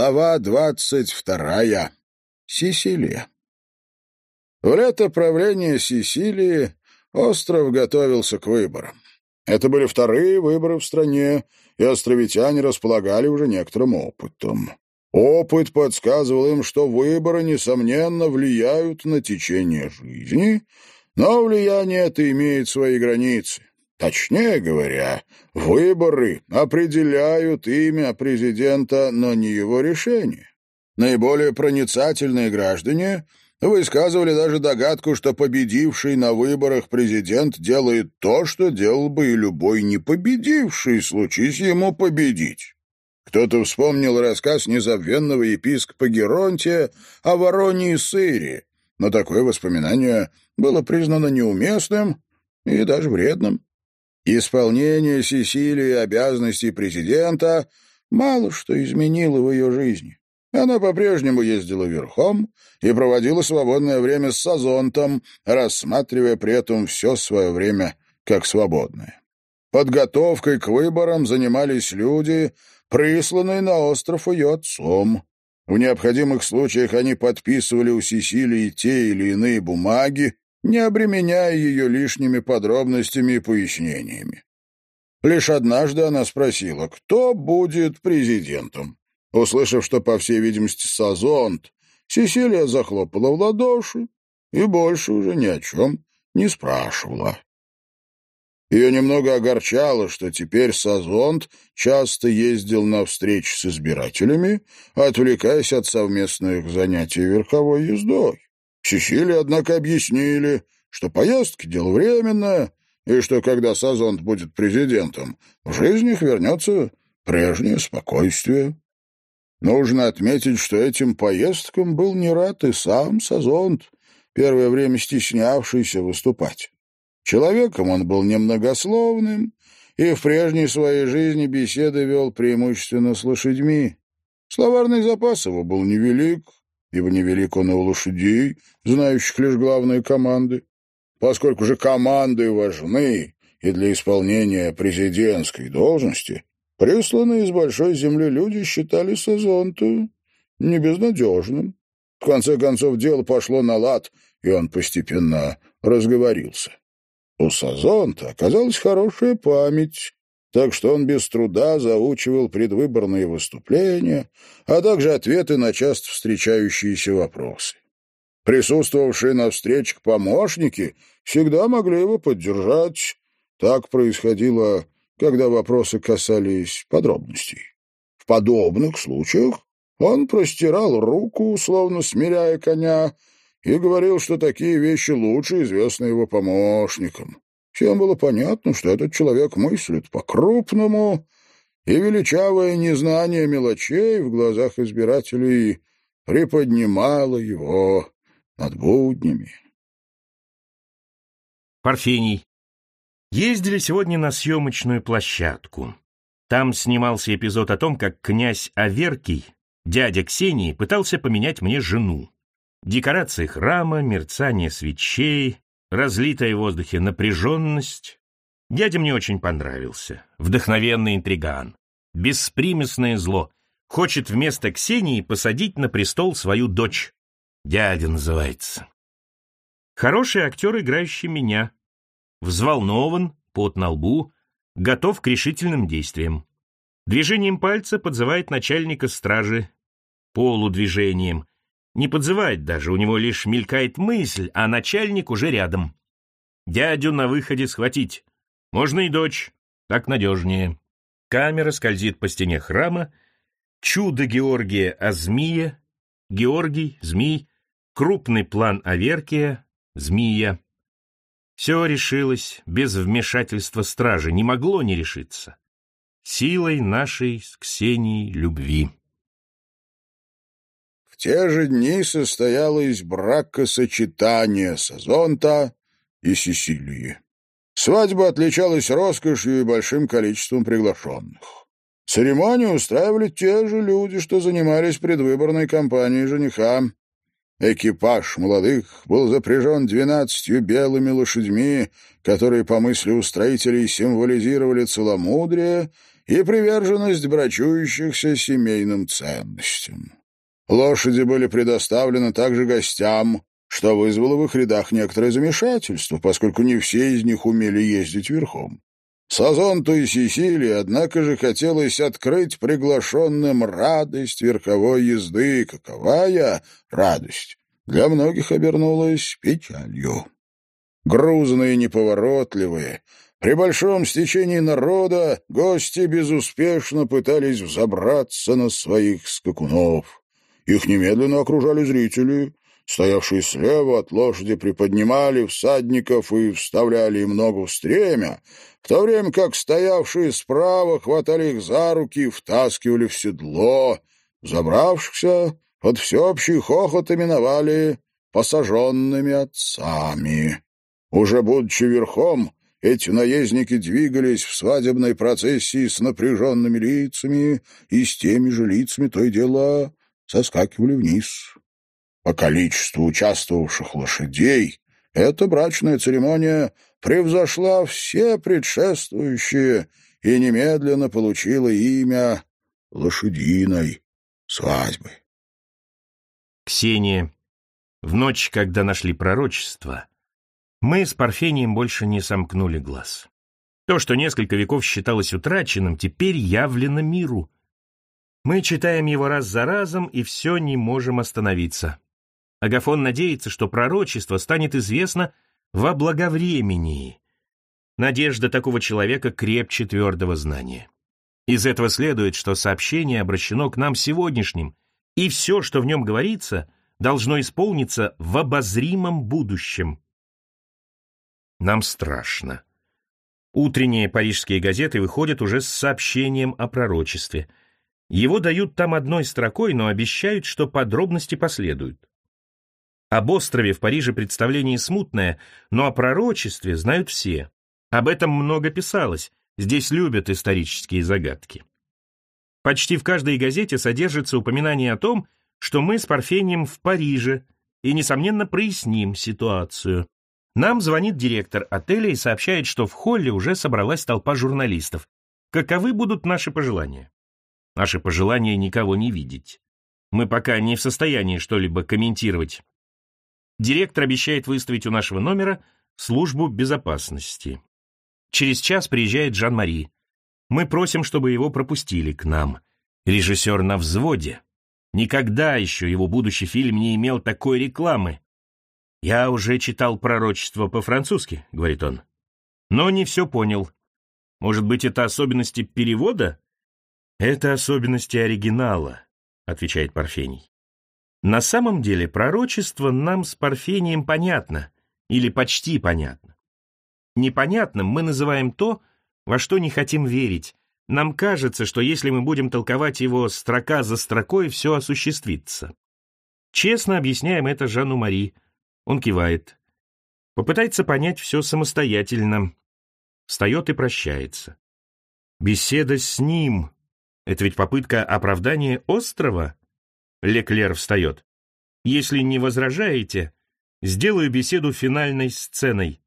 Глава двадцать вторая. Сицилия. В лето правления Сицилии остров готовился к выборам. Это были вторые выборы в стране, и островитяне располагали уже некоторым опытом. Опыт подсказывал им, что выборы, несомненно, влияют на течение жизни, но влияние это имеет свои границы. Точнее говоря, выборы определяют имя президента, но не его решение. Наиболее проницательные граждане высказывали даже догадку, что победивший на выборах президент делает то, что делал бы и любой не победивший, случись ему победить. Кто-то вспомнил рассказ незабвенного епископа Геронтия о вороне и сыре, но такое воспоминание было признано неуместным и даже вредным. Исполнение Сесилии обязанностей президента мало что изменило в ее жизни. Она по-прежнему ездила верхом и проводила свободное время с Сазонтом, рассматривая при этом все свое время как свободное. Подготовкой к выборам занимались люди, присланные на остров ее отцом. В необходимых случаях они подписывали у Сесилии те или иные бумаги, не обременяя ее лишними подробностями и пояснениями. Лишь однажды она спросила, кто будет президентом. Услышав, что, по всей видимости, Сазонт, Сесилия захлопала в ладоши и больше уже ни о чем не спрашивала. Ее немного огорчало, что теперь Сазонт часто ездил на встречи с избирателями, отвлекаясь от совместных занятий верховой ездой. Сесилии, однако, объяснили, что поездки — дело временное, и что, когда Сазонт будет президентом, в жизни их вернется прежнее спокойствие. Нужно отметить, что этим поездкам был не рад и сам Сазонт, первое время стеснявшийся выступать. Человеком он был немногословным и в прежней своей жизни беседы вел преимущественно с лошадьми. Словарный запас его был невелик, ибо невелик он и у лошадей, знающих лишь главные команды. Поскольку же команды важны и для исполнения президентской должности, присланные из большой земли люди считали Сазонту небезнадежным. В конце концов, дело пошло на лад, и он постепенно разговорился. У Сазонта оказалась хорошая память, так что он без труда заучивал предвыборные выступления, а также ответы на часто встречающиеся вопросы. Присутствовавшие на встречах помощники всегда могли его поддержать. Так происходило, когда вопросы касались подробностей. В подобных случаях он простирал руку, словно смиряя коня, и говорил, что такие вещи лучше известны его помощникам. Всем было понятно, что этот человек мыслит по-крупному, и величавое незнание мелочей в глазах избирателей приподнимало его над буднями. Парфений. Ездили сегодня на съемочную площадку. Там снимался эпизод о том, как князь Аверкий, дядя Ксении, пытался поменять мне жену. Декорации храма, мерцание свечей, разлитая в воздухе напряженность. Дядя мне очень понравился. Вдохновенный интриган. Беспримесное зло. Хочет вместо Ксении посадить на престол свою дочь. Дядя называется. Хороший актер, играющий меня. Взволнован, пот на лбу, готов к решительным действиям. Движением пальца подзывает начальника стражи. Полудвижением. Не подзывает даже, у него лишь мелькает мысль, а начальник уже рядом. Дядю на выходе схватить. Можно и дочь, так надежнее. Камера скользит по стене храма. Чудо Георгия о змее. Георгий, змей. Крупный план Аверкия, змея. Все решилось без вмешательства стражи, не могло не решиться. Силой нашей с Ксенией любви те же дни состоялось бракосочетание Сазонта и Сесилии. Свадьба отличалась роскошью и большим количеством приглашенных. Церемонию устраивали те же люди, что занимались предвыборной кампанией жениха. Экипаж молодых был запряжен двенадцатью белыми лошадьми, которые, по мысли устроителей, символизировали целомудрие и приверженность брачующихся семейным ценностям. Лошади были предоставлены также гостям, что вызвало в их рядах некоторое замешательство, поскольку не все из них умели ездить верхом. Сазонту и Сесилии, однако же, хотелось открыть приглашенным радость верховой езды. Каковая радость для многих обернулась печалью. Грузные неповоротливые, при большом стечении народа гости безуспешно пытались взобраться на своих скакунов. Их немедленно окружали зрители, Стоявшие слева от лошади приподнимали всадников и вставляли им ногу в стремя, в то время как стоявшие справа хватали их за руки и втаскивали в седло. Забравшихся под всеобщий хохот именовали посаженными отцами. Уже будучи верхом, эти наездники двигались в свадебной процессии с напряженными лицами и с теми же лицами то и дело соскакивали вниз. По количеству участвовавших лошадей эта брачная церемония превзошла все предшествующие и немедленно получила имя лошадиной свадьбы. Ксения, в ночь, когда нашли пророчество, мы с Парфением больше не сомкнули глаз. То, что несколько веков считалось утраченным, теперь явлено миру. Мы читаем его раз за разом и все не можем остановиться. Агафон надеется, что пророчество станет известно во благовремении. Надежда такого человека крепче твердого знания. Из этого следует, что сообщение обращено к нам сегодняшним, и все, что в нем говорится, должно исполниться в обозримом будущем. Нам страшно. Утренние парижские газеты выходят уже с сообщением о пророчестве. Его дают там одной строкой, но обещают, что подробности последуют. Об острове в Париже представление смутное, но о пророчестве знают все. Об этом много писалось, здесь любят исторические загадки. Почти в каждой газете содержится упоминание о том, что мы с Парфением в Париже и, несомненно, проясним ситуацию. Нам звонит директор отеля и сообщает, что в холле уже собралась толпа журналистов. Каковы будут наши пожелания? Наши пожелания никого не видеть. Мы пока не в состоянии что-либо комментировать. Директор обещает выставить у нашего номера службу безопасности. Через час приезжает Жан-Мари. Мы просим, чтобы его пропустили к нам. Режиссер на взводе. Никогда еще его будущий фильм не имел такой рекламы. «Я уже читал пророчество по-французски», — говорит он. «Но не все понял. Может быть, это особенности перевода?» «Это особенности оригинала», — отвечает Парфений. На самом деле пророчество нам с Парфением понятно, или почти понятно. Непонятным мы называем то, во что не хотим верить. Нам кажется, что если мы будем толковать его строка за строкой, все осуществится. Честно объясняем это Жанну Мари. Он кивает. Попытается понять все самостоятельно. Встает и прощается. Беседа с ним — это ведь попытка оправдания острова? Леклер встает. «Если не возражаете, сделаю беседу финальной сценой».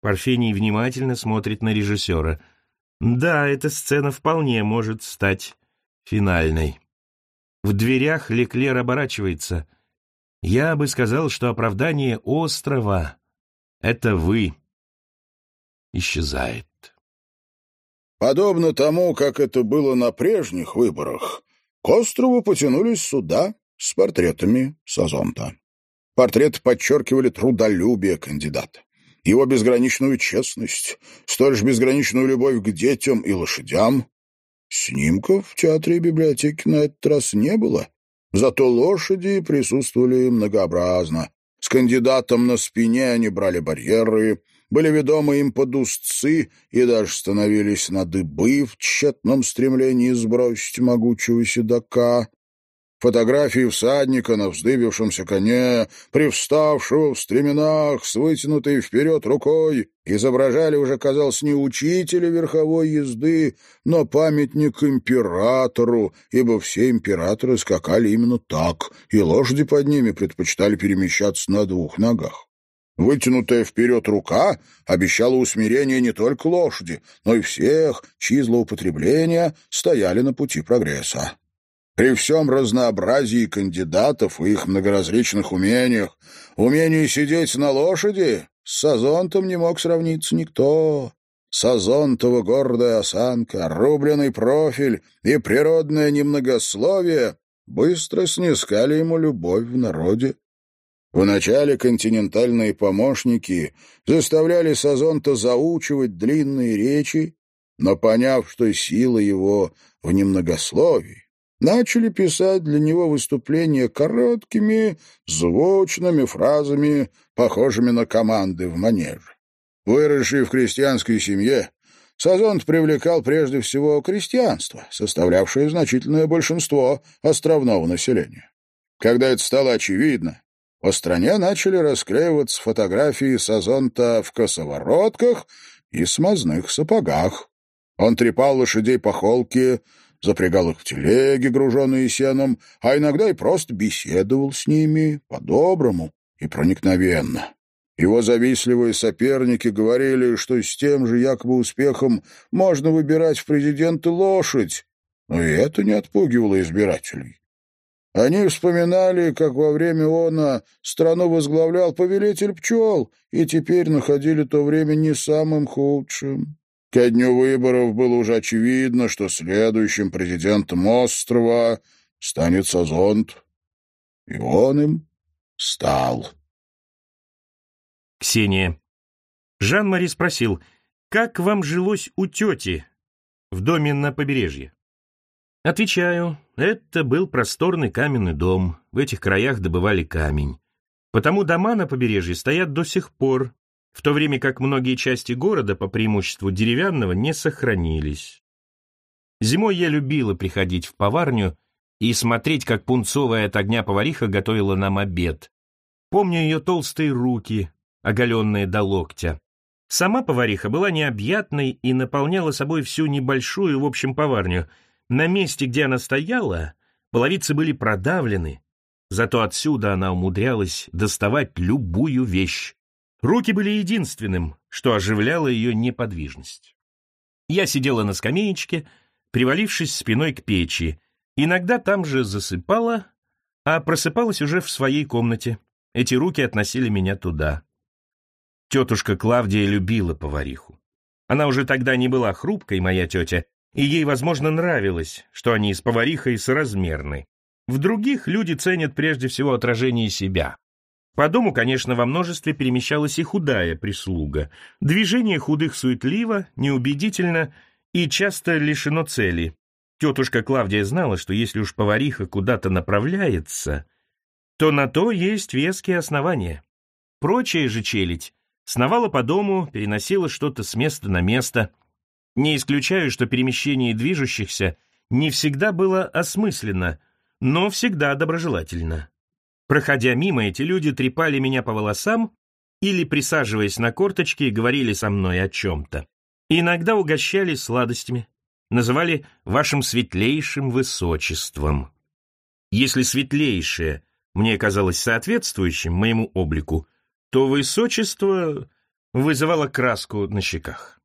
Парфений внимательно смотрит на режиссера. «Да, эта сцена вполне может стать финальной». В дверях Леклер оборачивается. «Я бы сказал, что оправдание острова — это вы». Исчезает. Подобно тому, как это было на прежних выборах, к острову потянулись суда с портретами Сазонта. Портреты подчеркивали трудолюбие кандидата, его безграничную честность, столь же безграничную любовь к детям и лошадям. Снимков в театре и библиотеке на этот раз не было, зато лошади присутствовали многообразно. Кандидатом на спине они брали барьеры, были ведомы им под узцы и даже становились на дыбы в тщетном стремлении сбросить могучего седока. Фотографии всадника на вздыбившемся коне, привставшего в стременах, с вытянутой вперед рукой, изображали уже, казалось, не учителя верховой езды, но памятник императору, ибо все императоры скакали именно так, и лошади под ними предпочитали перемещаться на двух ногах. Вытянутая вперед рука обещала усмирение не только лошади, но и всех, чьи злоупотребления стояли на пути прогресса. При всем разнообразии кандидатов и их многоразличных умениях, умении сидеть на лошади с Сазонтом не мог сравниться никто. Сазонтова гордая осанка, рубленый профиль и природное немногословие быстро снискали ему любовь в народе. Вначале континентальные помощники заставляли Сазонта заучивать длинные речи, но, поняв, что сила его в немногословии, начали писать для него выступления короткими, звучными фразами, похожими на команды в манеже. Выросший в крестьянской семье, Сазонт привлекал прежде всего крестьянство, составлявшее значительное большинство островного населения. Когда это стало очевидно, по стране начали расклеиваться фотографии Сазонта в косоворотках и смазных сапогах. Он трепал лошадей по холке, запрягал их в телеги, груженные сеном, а иногда и просто беседовал с ними по-доброму и проникновенно. Его завистливые соперники говорили, что с тем же якобы успехом можно выбирать в президенты лошадь, но и это не отпугивало избирателей. Они вспоминали, как во время она страну возглавлял повелитель пчел, и теперь находили то время не самым худшим. Ко дню выборов было уже очевидно, что следующим президентом острова станет Сазонт. И он им стал. Ксения. Жан-Мари спросил, как вам жилось у тети в доме на побережье? Отвечаю, это был просторный каменный дом, в этих краях добывали камень. Потому дома на побережье стоят до сих пор, в то время как многие части города, по преимуществу деревянного, не сохранились. Зимой я любила приходить в поварню и смотреть, как пунцовая от огня повариха готовила нам обед. Помню ее толстые руки, оголенные до локтя. Сама повариха была необъятной и наполняла собой всю небольшую, в общем, поварню — на месте, где она стояла, половицы были продавлены, зато отсюда она умудрялась доставать любую вещь. Руки были единственным, что оживляло ее неподвижность. Я сидела на скамеечке, привалившись спиной к печи, иногда там же засыпала, а просыпалась уже в своей комнате. Эти руки относили меня туда. Тетушка Клавдия любила повариху. Она уже тогда не была хрупкой, моя тетя, и ей, возможно, нравилось, что они с поварихой соразмерны. В других люди ценят прежде всего отражение себя. По дому, конечно, во множестве перемещалась и худая прислуга. Движение худых суетливо, неубедительно и часто лишено цели. Тетушка Клавдия знала, что если уж повариха куда-то направляется, то на то есть веские основания. Прочая же челядь сновала по дому, переносила что-то с места на место, не исключаю, что перемещение движущихся не всегда было осмысленно, но всегда доброжелательно. Проходя мимо, эти люди трепали меня по волосам или, присаживаясь на корточки, говорили со мной о чем-то. Иногда угощали сладостями, называли вашим светлейшим высочеством. Если светлейшее мне казалось соответствующим моему облику, то высочество вызывало краску на щеках.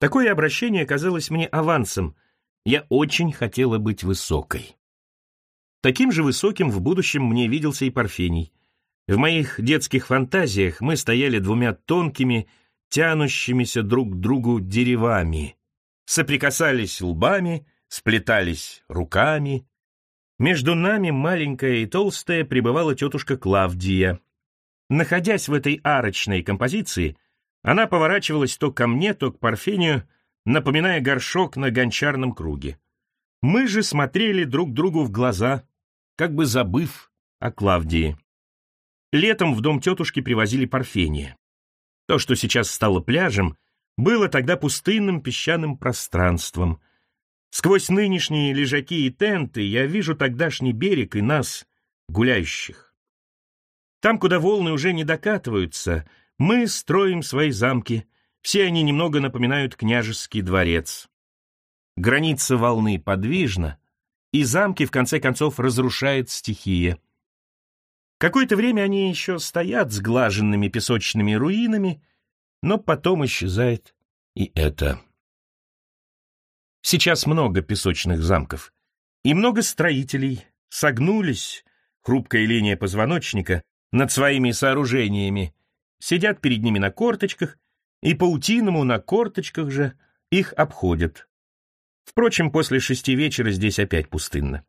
Такое обращение казалось мне авансом. Я очень хотела быть высокой. Таким же высоким в будущем мне виделся и Парфений. В моих детских фантазиях мы стояли двумя тонкими, тянущимися друг к другу деревами, соприкасались лбами, сплетались руками. Между нами маленькая и толстая пребывала тетушка Клавдия. Находясь в этой арочной композиции, она поворачивалась то ко мне, то к Парфению, напоминая горшок на гончарном круге. Мы же смотрели друг другу в глаза, как бы забыв о Клавдии. Летом в дом тетушки привозили Парфения. То, что сейчас стало пляжем, было тогда пустынным песчаным пространством. Сквозь нынешние лежаки и тенты я вижу тогдашний берег и нас, гуляющих. Там, куда волны уже не докатываются — мы строим свои замки, все они немного напоминают княжеский дворец. Граница волны подвижна, и замки в конце концов разрушает стихия. Какое-то время они еще стоят сглаженными песочными руинами, но потом исчезает и это. Сейчас много песочных замков, и много строителей согнулись, хрупкая линия позвоночника, над своими сооружениями, сидят перед ними на корточках, и паутиному на корточках же их обходят. Впрочем, после шести вечера здесь опять пустынно.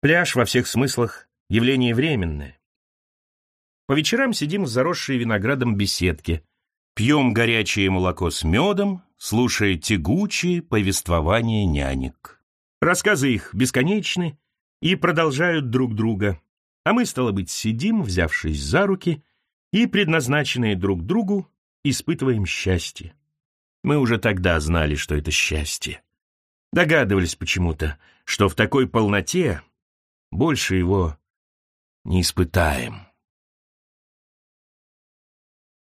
Пляж во всех смыслах — явление временное. По вечерам сидим в заросшей виноградом беседке, пьем горячее молоко с медом, слушая тягучие повествования нянек. Рассказы их бесконечны и продолжают друг друга, а мы, стало быть, сидим, взявшись за руки, и, предназначенные друг другу, испытываем счастье. Мы уже тогда знали, что это счастье. Догадывались почему-то, что в такой полноте больше его не испытаем.